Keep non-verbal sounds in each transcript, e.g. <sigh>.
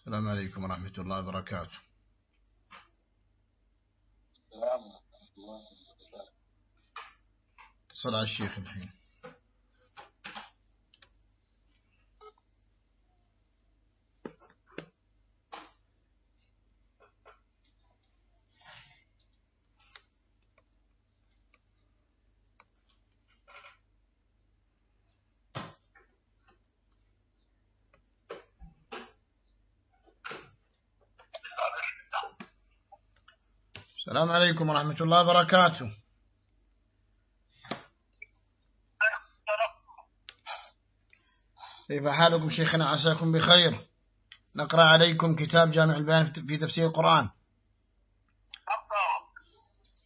السلام عليكم ورحمة الله وبركاته. اتصل على الشيخ الحين. السلام عليكم ورحمة الله وبركاته. كيف حالكم شيخنا؟ عساكم بخير. نقرأ عليكم كتاب جامع البيان في تفسير القرآن.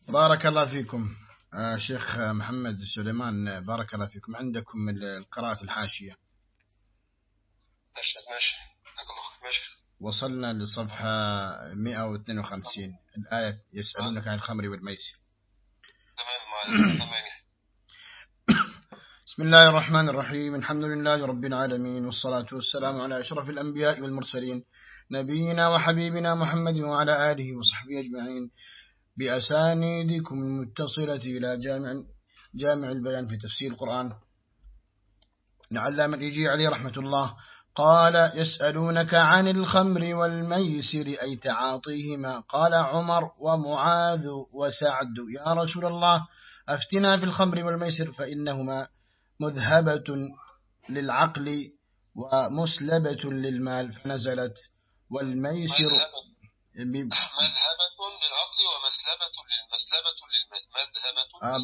بارك الله فيكم. آه شيخ محمد سليمان بارك الله فيكم. عندكم القراءة الحاشية. ماشي ماشي. ماشي. وصلنا لصفحة 152 الآية يسألونك عن الخمر والميسر. <coughs> بسم الله الرحمن الرحيم. الحمد لله رب العالمين والصلاة والسلام على أشرف الأنبياء والمرسلين نبينا وحبيبنا محمد وعلى آله وصحبه أجمعين. بأسانيدكم المتصلة إلى جامع جامع البيان في تفسير القرآن. نعلم الإجي عليه رحمة الله. قال يسألونك عن الخمر والميسر أي تعاطيهما؟ قال عمر ومعاذ وسعد. يا رسول الله أفتنا في الخمر والميسر فإنهما مذهبة للعقل ومسلبة للمال. فنزلت والميسر مذهبة للعقل ومسلبة للمسلبة للمال. مذهبة آه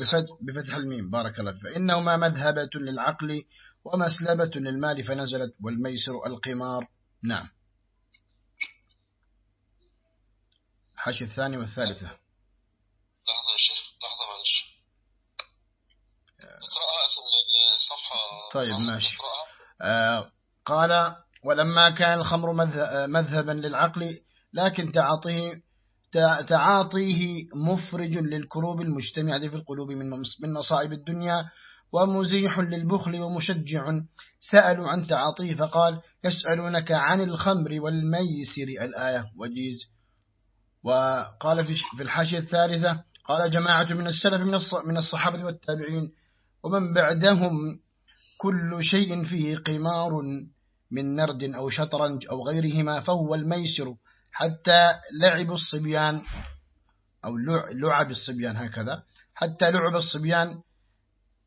بفتح الميم. بارك الله فإنهما مذهبة للعقل ومسلبة للمال فنزلت والميسر القمار. نعم. حاشي الثاني والثالثة. لحظة يا شيخ لحظة معلش. اقرأها الصفحة. طيب ماشي. آه قال ولما كان الخمر مذهبا للعقل لكن تعاطيه تعاطيه مفرج للكروب المجتمعة في القلوب من مصائب الدنيا ومزيح للبخل ومشجع. سألوا عن تعاطيه فقال يسألونك عن الخمر والميسر الآية وجيز. وقال في الحاشية الثالثة قال جماعة من السلف من الصحابة والتابعين ومن بعدهم كل شيء فيه قمار من نرد أو شطرنج أو غيرهما فهو الميسر حتى لعب الصبيان أو لعب الصبيان هكذا حتى لعب الصبيان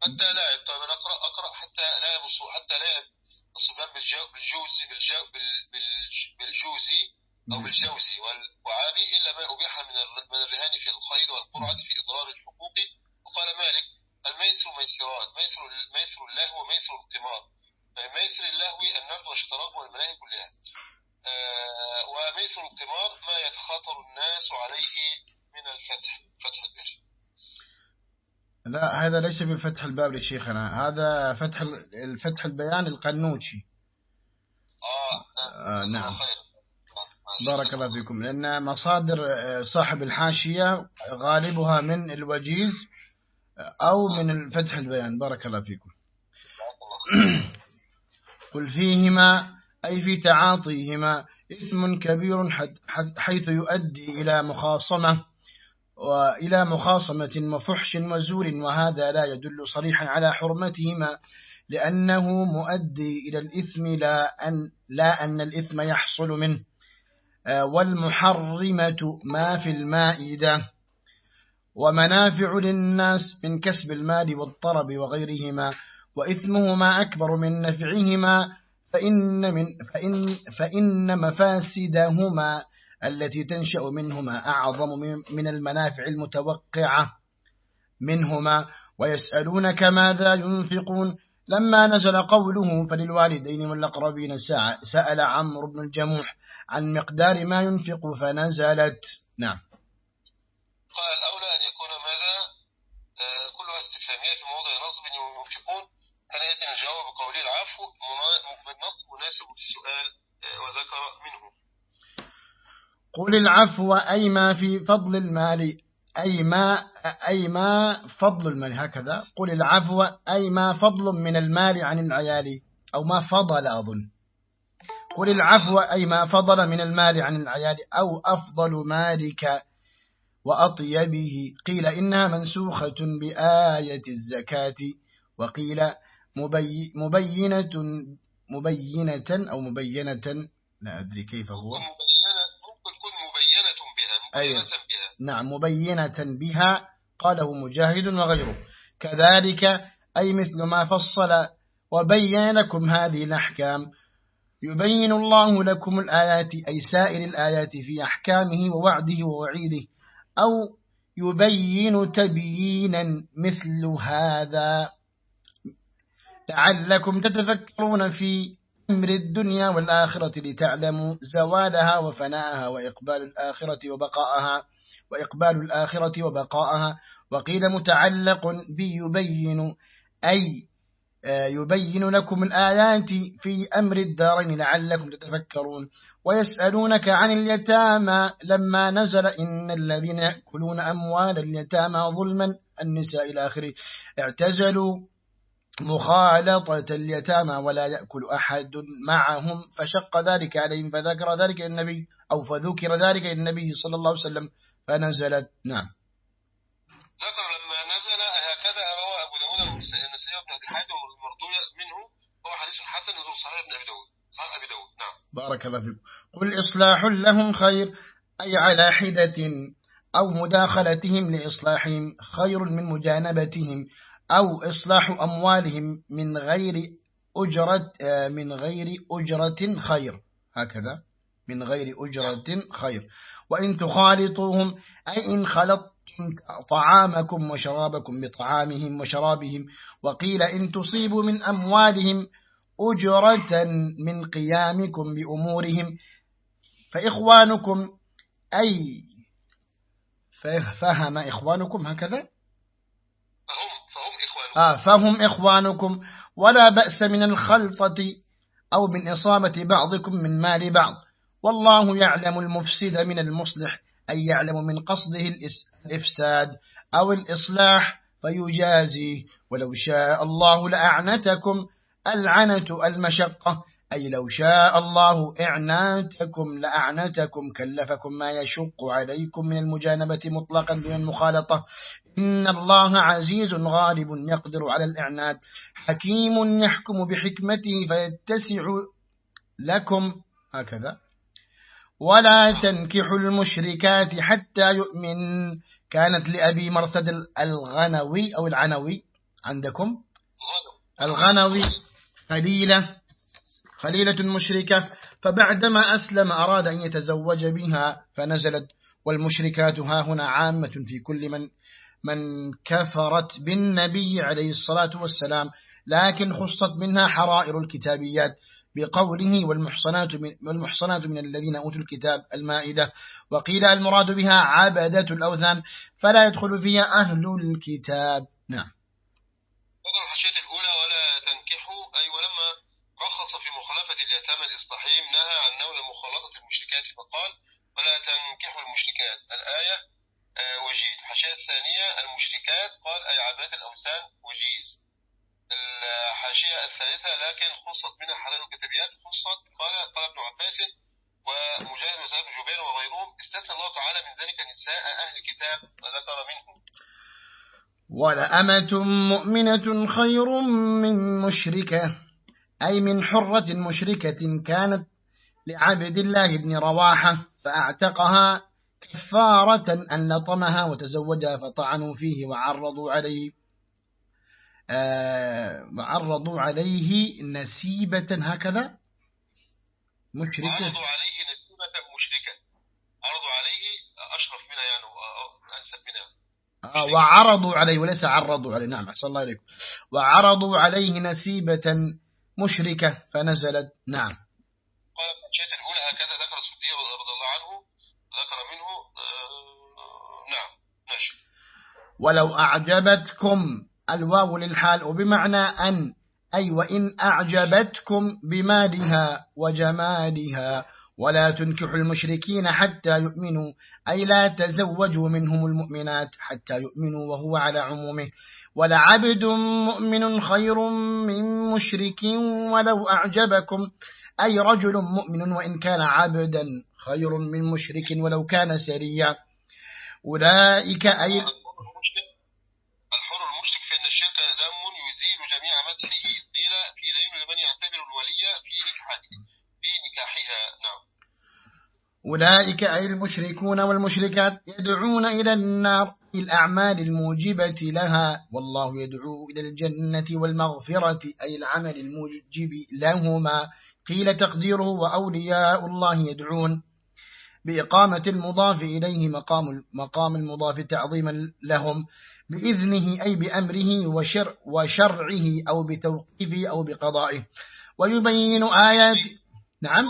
حتى لعب طيب أنا أقرأ أقرأ حتى لعب حتى لعب الصبيان بالجوزي بالجوزي أو بالجوزي والوعابي إلا ما أبيح من من الرهان في الخير والقرعة في إضرار الحقوق. وقال مالك الميسر ميسران ميسر ميسر اللهو وميسر القمار. ميسر اللهو النرد والشطرنج والملاهي كلها. آه وميسر القمار ما يتخاطر الناس عليه من الفتح فتح البر. لا هذا ليس بفتح الباب لشيخنا هذا فتح الفتح البيان القنوشي آه, آه نعم. بارك الله فيكم. لأن مصادر صاحب الحاشية غالبها من الوجيز أو من الفتح البيان. بارك الله فيكم. <clears throat> قل فيهما أي في تعاطيهما إثم كبير حيث يؤدي إلى مخاصمة. وإلى مخاصمة وفحش وزور وهذا لا يدل صريحا على حرمتهما لأنه مؤدي إلى الإثم لا أن, لا أن الإثم يحصل منه. والمحرمة ما في المائدة. ومنافع للناس من كسب المال والطرب وغيرهما وإثمهما أكبر من نفعهما فإن, من فإن, فإن مفاسدهما التي تنشأ منهما أعظم من المنافع المتوقعة منهما ويسألونك ماذا ينفقون. لما نزل قوله فللوالدين والأقربين سأل عمرو بن الجموح عن مقدار ما ينفق فنزلت. نعم. قال الأولى أن يكون ماذا؟ آه كلها استفهامية في موضع نصب ينفقون. كان يأتي الجواب بقوله العفو مناسب للسؤال آه وذكر منه. قل العفو أي ما في فضل المال أي ما أي ما فضل المال هكذا. قل العفو أي ما فضل من المال عن العيال أو ما فضل أظن. قل العفو أي ما فضل من المال عن العيال أو أفضل مالك وأطيبه. قيل إنها منسوخة بآية الزكاة وقيل مبي مبينة مبينة أو مبينة لا أدري كيف هو ممكن تكون مبينة بها مبينة أيوة. نعم مبينة بها قاله مجاهد وغيره. كذلك أي مثل ما فصل وبين لكم هذه الأحكام. يبين الله لكم الآيات أي سائر الآيات في أحكامه ووعده ووعيده. أو يبين تبيينا مثل هذا. لعلكم تتفكرون في أمر الدنيا والآخرة لتعلموا زوالها وفناءها وإقبال الآخرة وبقاءها وإقبال الآخرة وبقاءها. وقيل متعلق بيبين أي آه، يبين لكم الآيات في أمر الدارين لعلكم تتفكرون. ويسألونك عن اليتامى لما نزل إن الذين يأكلون أموال اليتامى ظلما النساء إلى آخره. اعتزلوا مخالطة اليتامى ولا يأكل أحد معهم فشق ذلك عليهم فذكر ذلك النبي أو فذكر ذلك النبي صلى الله عليه وسلم فنزلت نعم. ذكر لما نزل هكذا روى أبو داود والنسائي بن أبي حاتم المرضوية منه هو حديث حسن نزول صحيح ابن أبي داود. صحيح أبي داود نعم. بارك الله فيكم. قل إصلاح لهم خير أي على حدة أو مداخلتهم لإصلاحهم خير من مجانبتهم. أو إصلاح أموالهم من غير أجرة من غير أجرة خير. هكذا. من غير أجرة خير. وإن تخالطوهم أي إن خلطتم طعامكم وشرابكم بطعامهم وشرابهم وقيل إن تصيبوا من أموالهم أجرة من قيامكم بأمورهم فإخوانكم أي فهم إخوانكم هكذا آه فهم إخوانكم ولا بأس من الخلطة أو من إصابة بعضكم من مال بعض. والله يعلم المفسد من المصلح أي يعلم من قصده الإفساد أو الإصلاح فيجازي. ولو شاء الله لأعنتكم العنة المشقة أي لو شاء الله إعناتكم لأعنتكم كلفكم ما يشق عليكم من المجانبة مطلقا دون المخالطة. إن الله عزيز غالب يقدر على الإعنات حكيم يحكم بحكمته فيتسع لكم هكذا. ولا تنكحوا المشركات حتى يؤمن. كانت لأبي مرثد الغنوي أو العنوي عندكم؟ الغنوي. خليلة. خليلة مشركة. فبعدما أسلم أراد أن يتزوج بها فنزلت. والمشركات ها هنا عامة في كل من من كفرت بالنبي عليه الصلاة والسلام لكن خصت منها حرائر الكتابيات بقوله والمحصنات من, والمحصنات من الذين أوتوا الكتاب المائدة وقيل المراد بها عبدة الأوثان فلا يدخل فيها أهل الكتاب. نعم. وقال الحشية الأولى ولا تنكحوا أي ولما رخص في مخالفة اليتامى الإصلاحيم نهى عن نوع مخالطة المشركات فقال ولا تنكحوا المشركات. الآية وجيز. الحشية الثانية المشركات قال أي عبدة الأوثان وجيز. الحاشية الثالثة لكن خصت منها حلال الكتابيات خصت قال قال ابن عباس ومجاهد وسعيد بن جبير وغيرهم استثنى الله تعالى من ذلك نساء أهل الكتاب وذكر منهم. ولأمة مؤمنة خير من مشركة أي من حرة مشركة كانت لعبد الله بن رواحة فأعتقها كفارة أن لطمها وتزوجها فطعنوا فيه وعرضوا عليه آه، عرضوا عليه نسيبة هكذا. مشركة. عرضوا عليه نسيبة مشركة. عرضوا عليه أشرف منها يعني أنسب منها. آه وعرضوا عليه وليس عرضوا عليه. نعم أحسن الله عليكم وعرضوا عليه نسيبة مشركة فنزلت. نعم قال الشيء الأولى هكذا ذكر السدي رضي الله عنه ذكر منه آه نعم ماشي ولو أعجبتكم الواو للحال وبمعنى أن أي وإن أعجبتكم بمالها وجمالها ولا تنكحوا المشركين حتى يؤمنوا أي لا تزوجوا منهم المؤمنات حتى يؤمنوا وهو على عمومه. ولعبد مؤمن خير من مشرك ولو أعجبكم أي رجل مؤمن وإن كان عبدا خير من مشرك ولو كان سريا. أولئك أي الحر المشرك. فإن الشرك دم يزيل جميع مدحه قيل في دليل لمن يعتبر الولي في نكاحه في نكاحها. نعم. أولئك أي المشركون والمشركات يدعون إلى النار الأعمال الموجبة لها. والله يدعو إلى الجنة والمغفرة أي العمل الموجب لهما. قيل تقديره وأولياء الله يدعون. بإقامة المضاف إليه مقام مقام المضاف تعظيما لهم بإذنه أي بأمره وشر وشرعه أو بتوقيفه أو بقضائه. ويبين آيات نعم؟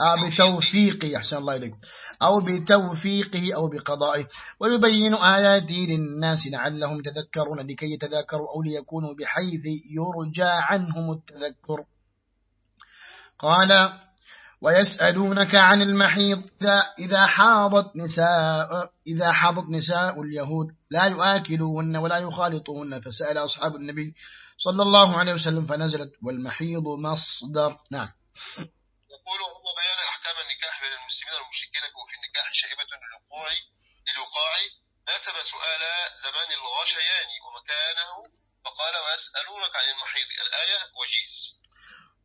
آه بتوفيقه أحسن الله إليك. أو بتوفيقه أو بقضائه. ويبين آياته للناس لعلهم تذكرون لكي يتذكروا أو ليكونوا بحيث يرجى عنهم التذكر. قال ويسألونك عن المحيض إذا حاضت نساء إذا حاضت نساء اليهود لا يؤكلوهن ولا يخالطوهن فسأل أصحاب النبي صلى الله عليه وسلم فنزلت والمحيض مصدر. نعم. يقول هو بيان أحكام النكاح بين المسلمين والمشركين وفي النكاح شائبة للوقوع للوقاع. ناسب سؤال زمان الغاشيان ومكانه فقال ويسألونك عن المحيض الآية وجيز.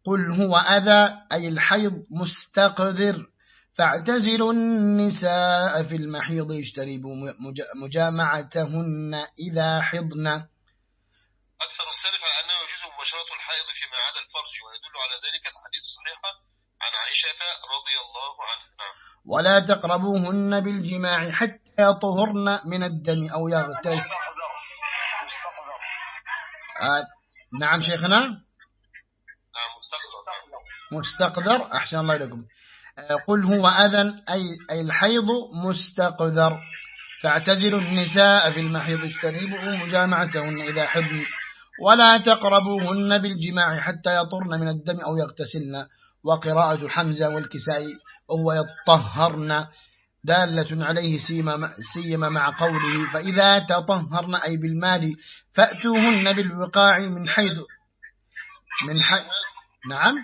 قل هو أذى أي الحيض مستقذر. فاعتزلوا النساء في المحيض اجتنبوا مجامعتهن إذا حضن. أكثر السلف على أنه يجوز مباشرة الحائض فيما عدا الفرج ويدل على ذلك الحديث الصحيحة عن عائشة رضي الله عنها. نعم. ولا تقربوهن بالجماع حتى يطهرن من الدم أو يغتسل. آه نعم شيخنا؟ مستقذر أحسن الله لكم آه، قل هو أذن أي, أي الحيض مستقذر فاعتزلوا النساء في المحيض اجتنبوا مجامعتهن إذا حبن ولا تقربوهن بالجماع حتى يطرن من الدم أو يغتسلن. وقراءة حمزة والكساء وهو يطهرن. دالة عليه سيما مع قوله فإذا تطهرن أي بالمال فأتوهن بالوقاع من حيث من حيث نعم؟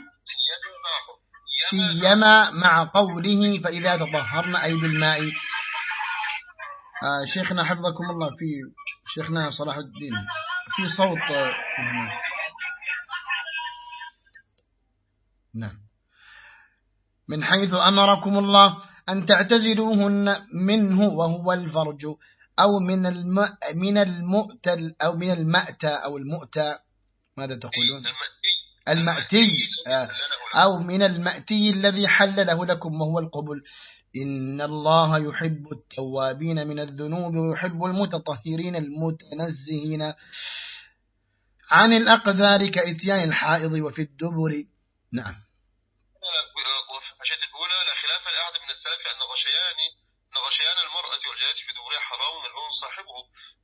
سيما مع قوله فإذا تطهرن أي بالماء. آه شيخنا حفظكم الله في شيخنا صلاح الدين. في صوت آه نعم. من حيث أمركم الله أن تعتزلوهن منه وهو الفرج أو من الم من المؤتل أو من المأتى أو المؤتى. ماذا تقولون؟ المأتي آه، أو من المأتي الذي حلله لكم وهو القبل إن الله يحب التوابين من الذنوب ويحب المتطهرين المتنزهين. عن الأقذار كإتيان الحائض وفي الدبر. نعم. الأولى لا خلاف لأحد من السلف أن غشيان غشيان المرأة والجلالة في دبرها حرام ملعون صاحبه.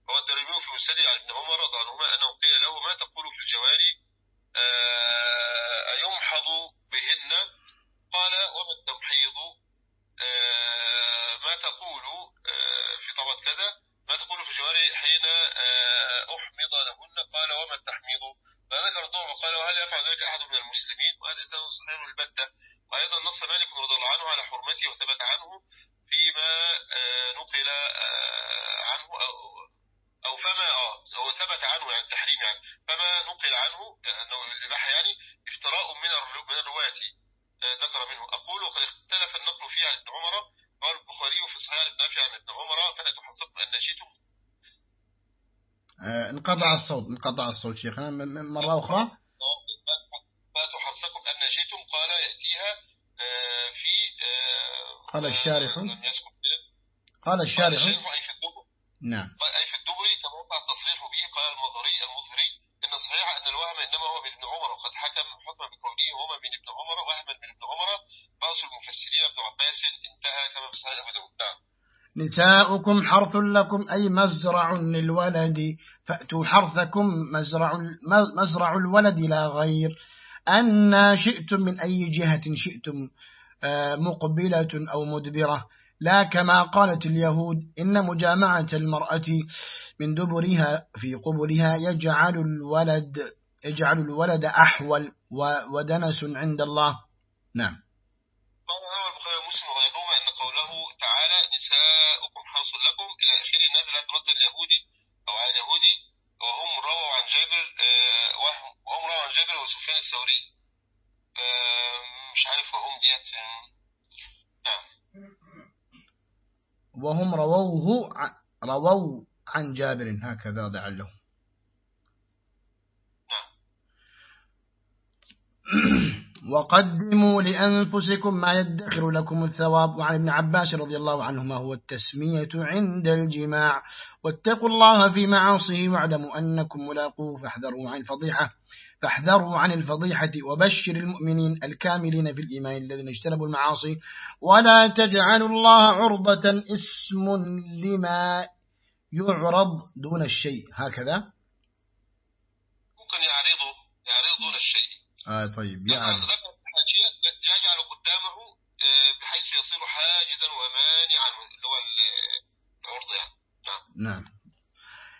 وقد درميه في مسجد عن ابن عمر رضي عنهما أنه قيل له ما تقول في الجواري أيمحض بهن؟ قال وما التمحيض؟ ما تقول في طبط كذا ما تقول في جواري حين أحمض لهن قال وما التحميض فذكر الضوء وقال وهل يفعل ذلك أحد من المسلمين وهذا إنسان صحيح البتة وأيضا نص مالك رضي الله عنه على حرمته وثبت عنه فيما نقل عنه أو أو فما آه هو ثبت عنه يعني التحريم يعني فما نقل عنه أنه الإباحة يعني افتراء من من الرواة آه، ذكر منه أقول وقد اختلف النقل فيه عن ابن عمر قال البخاري في صحيح النافع عن ابن عمر فلا تحصلكم أن نشيتم آه، انقطع الصوت انقطع الصوت شيخنا مرة أخرى فتحصكم أن نشيتم قال يأتيها آه، في قال الشارح. قال الشارح. نعم. أي في الدبري كما وقع التصريح به. قال المظهري المظهري إن الصحيح أن الوهم إنما هو من ابن عمر وقد حكم حكما بكونه هما من ابن عمر وهما من ابن عمر. رأس المفسرين ابن عباس انتهى كما في صحيح أبو داود. نعم. نساؤكم حرث لكم أي مزرع للولد. فأتوا حرثكم مزرع, مزرع الولد لا غير. أن شئتم من أي جهة شئتم آه، مقبلة أو مدبرة. لا كما قالت اليهود إن مجامعة المرأة من دبرها في قبلها يجعل الولد يجعل الولد أحول ودنس عند الله. نعم. قال البخاري ومسلم وغيرهما أن قوله تعالى نساؤكم حرص لكم. إلى آخره نزلت رد اليهودي أو على اليهودي جابر آه، وهم رووا عن جابر وسفيان الثوري. آه، مش عارف وهم ديت نعم. وهم رووه رووا عن جابر هكذا لعله وقدموا لأنفسكم ما يدخر لكم الثواب. وعن ابن عباس رضي الله عنهما هو التسمية عند الجماع. واتقوا الله في معاصيه واعلموا أنكم ملاقوه فاحذروا عن الفضيحة. فاحذروا عن الفضيحة وبشر المؤمنين الكاملين في الإيمان الذين اجتنبوا المعاصي. ولا تجعلوا الله عرضة اسم لما يعرض دون الشيء. هكذا ممكن يعرضه يعرض دون الشيء آه طيب يعرض يجعل قدامه آه، بحيث يصير حاجزا ومانعا اللي هو العرض يعني. نعم. نعم.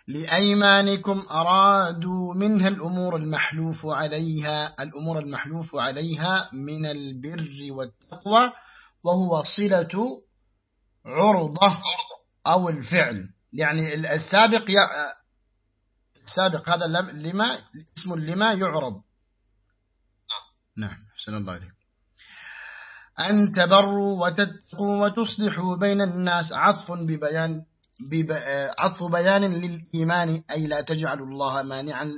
لأيمانكم أرادوا منها الأمور المحلوف عليها الأمور المحلوف عليها من البر والتقوى وهو صلة عرضة أو الفعل. يعني السابق ي... السابق هذا لما اسم لما يعرض. نعم حسن الله عليك أن تبروا وتتقوا وتصلحوا بين الناس عطف ببيان عطف بيان للإيمان أي لا تجعلوا الله مانعا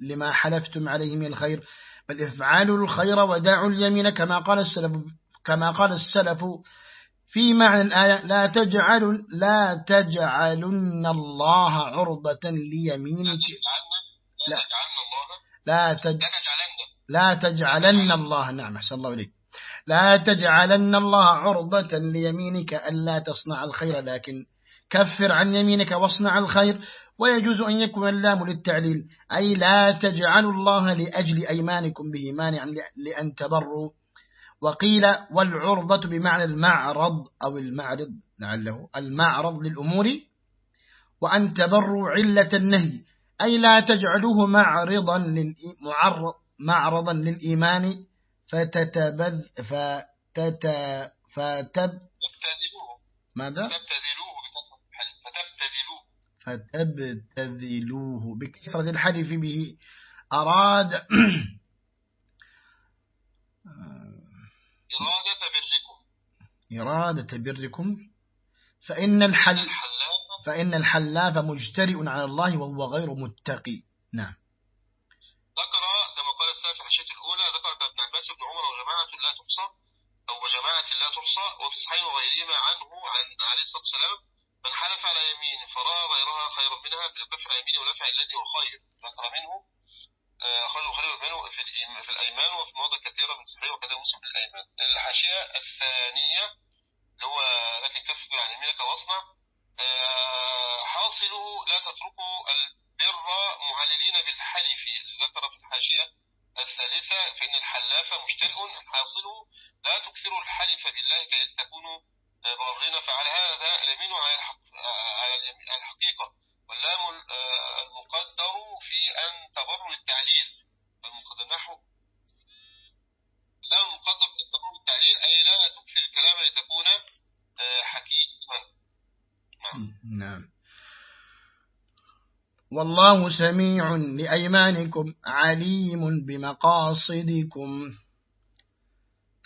لما حلفتم عليه من الخير بل افعلوا الخير ودعوا اليمين كما قال السلف كما قال السلف في معنى الآية لا تجعلوا لا تجعلن الله عرضة ليمينك. لا لا تجعلن لا تجعلن الله نعم أحسن الله إليك. لا تجعلن الله عرضة ليمينك ألا تصنع الخير لكن كفر عن يمينك واصنع الخير. ويجوز أن يكون اللام للتعليل أي لا تجعلوا الله لأجل أيمانكم به مانعا لأن تبروا. وقيل والعرضة بمعنى المعرض أو المعرض لعله المعرض للأمور. وأن تبروا علة النهي أي لا تجعلوه معرضا للمعرض معرضا للإيمان فتتبذ فتت فتب ماذا؟ فتبتذلوه بكثرة الحديث به. أراد <clears throat> إرادة بركم. إرادة بركم. فإن الحل فإن الحلاف مجترئ على الله وهو غير متقي. نعم ذكر كما قال السلف في الحشية الأولى ذكر ابن عباس بن عمر وجماعة لا تحصى أو وجماعة لا تحصى وفي صحيح وغيرهما عنه عن عليه الصلاة والسلام من حلف على يمين فرأى غيرها خيرا منها بالكفر يمين ونفع الذي هو خير ذكر منه آه، أخرجه خليل منه في في الأيمان وفي مواضع كثيرة من صحيح وكذا مسلم في الأيمان. الحاشية الثانية اللي هو لكن كفر عن يمينك وأصنع آه، حاصله لا تتركوا البر معللين بالحلف ذكر في الحاشية الثالثة فإن الحلاف مشترئ حاصله لا تكثروا الحلف بالله كي تكونوا بغرين فعلى هذا اليمين على الحقيقة. واللام آه، المقدر في أن تبر التعليل المقدر نحو اللام المقدر في تبر التعليل أي لا تكثر الكلام لتكون آه، حكيما نعم, نعم. والله سميع لأيمانكم عليم بمقاصدكم.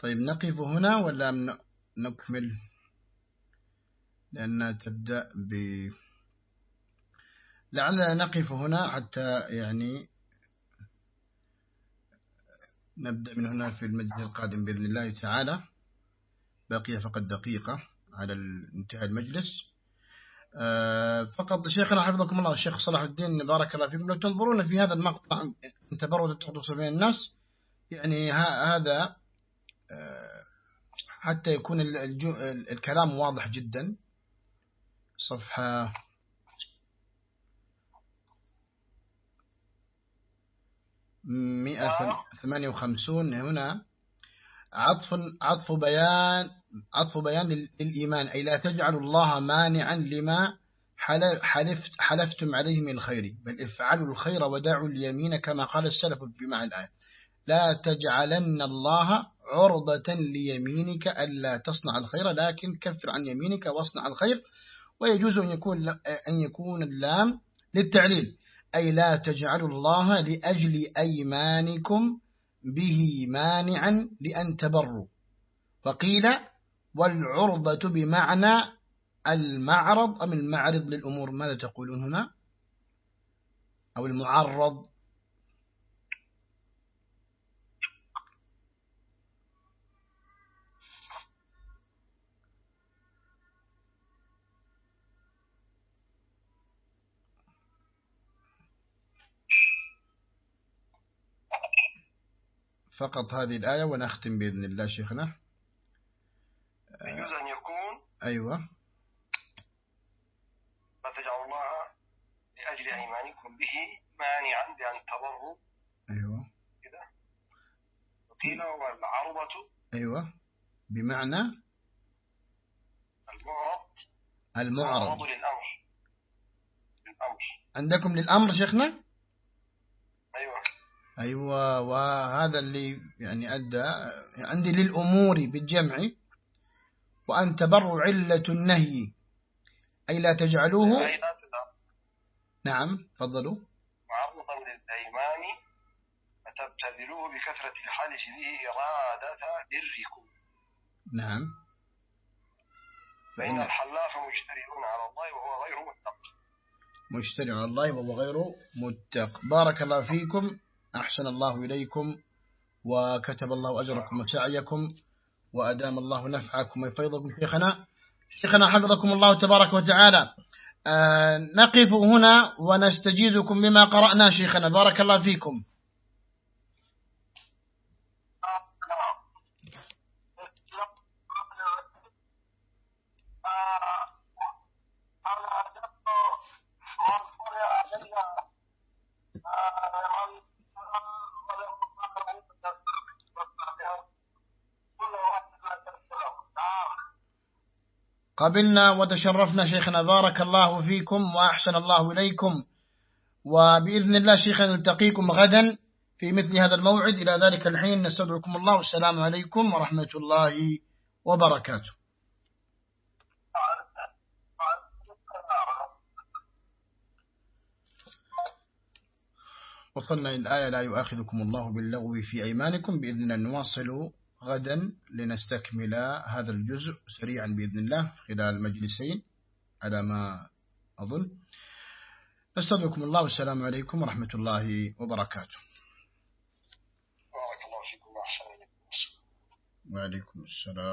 طيب نقف هنا ولا نكمل؟ لأنها تبدأ ب لعلنا نقف هنا حتى يعني نبدأ من هنا في المجلس القادم بإذن الله تعالى. بقي فقط دقيقة على انتهاء المجلس. فقط شيخنا حفظكم الله الشيخ صلاح الدين بارك الله فيكم. لو تنظرون في هذا المقطع تبرد التقدس بين الناس يعني هذا آه، حتى يكون الكلام واضح جدا. صفحة مئة ثمانية وخمسون هنا. عطف عطف بيان. عطف بيان للإيمان أي لا تجعلوا الله مانعا لما حلفت حلفتم عليه من الخير بل افعلوا الخير ودعوا اليمين كما قال السلف في معنى الآية. لا تجعلن الله عرضة ليمينك ألا تصنع الخير لكن كفر عن يمينك واصنع الخير. ويجوز أن يكون, أن يكون اللام للتعليل أي لا تجعلوا الله لأجل أيمانكم به مانعا لأن تبروا. فقيل والعرضة بمعنى المعرض أم المعرض للأمور؟ ماذا تقولون هنا؟ أو المعرض؟ فقط هذه الآية ونختم بإذن الله شيخنا. يجوز أن يكون أيوة. لا تجعل الله لأجل أيمانكم به مانعا بأن تضروا. أيوة. كده. وقيل والعرضة أيوة. بمعنى المعرض. المعرض للأمر. للأمر. عندكم للأمر شيخنا؟ أيوة. أيوة وهذا اللي يعني أدى عندي للأمور بالجمع. وأن تبر علة النهي. أي لا تجعلوه. نعم تفضلوا. معرضا للأيمان فتبتذلوه بكثرة الحلف به إرادة بركم نعم. فإن الحلاف مشترئون على الله وهو غير متق مشتري على الله وهو غير متق. بارك الله فيكم أحسن الله إليكم وكتب الله أجركم وسعيكم. وأدام الله نفعكم وفيضكم شيخنا. شيخنا حفظكم الله تبارك وتعالى. آه نقف هنا ونستجيزكم بما قرأنا شيخنا. بارك الله فيكم. قبلنا وتشرفنا شيخنا بارك الله فيكم وأحسن الله إليكم. وبإذن الله شيخنا نلتقيكم غدا في مثل هذا الموعد. إلى ذلك الحين نستودعكم الله. والسلام عليكم ورحمة الله وبركاته. وصلنا الآية لا يؤاخذكم الله باللغو في أيمانكم. بإذن الله نواصل غدا لنستكمل هذا الجزء سريعا بإذن الله خلال مجلسين على ما أظن. نستودعكم الله والسلام عليكم ورحمة الله وبركاته. وعليكم السلام.